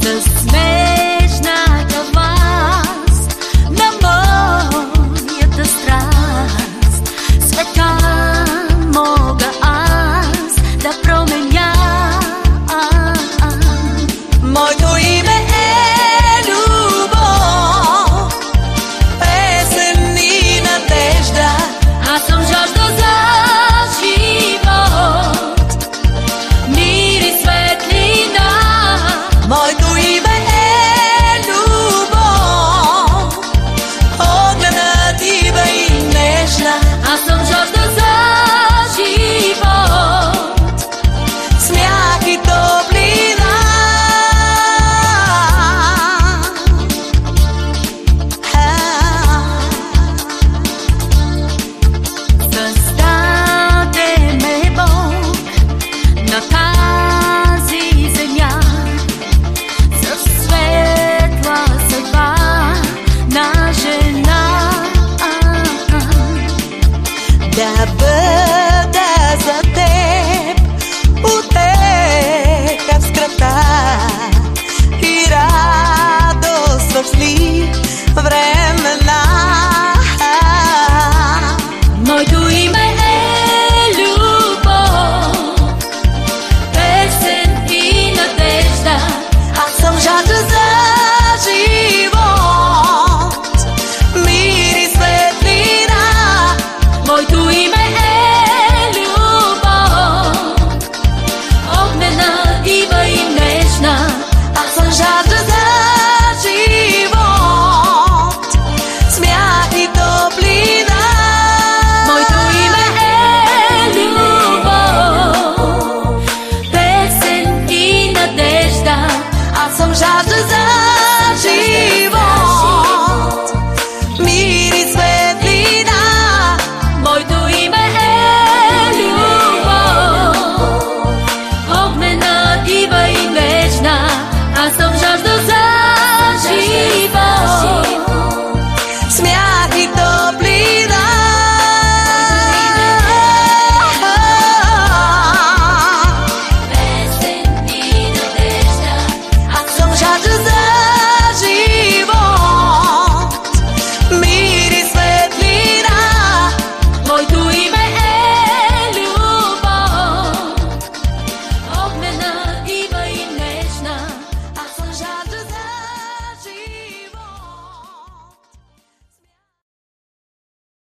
the smell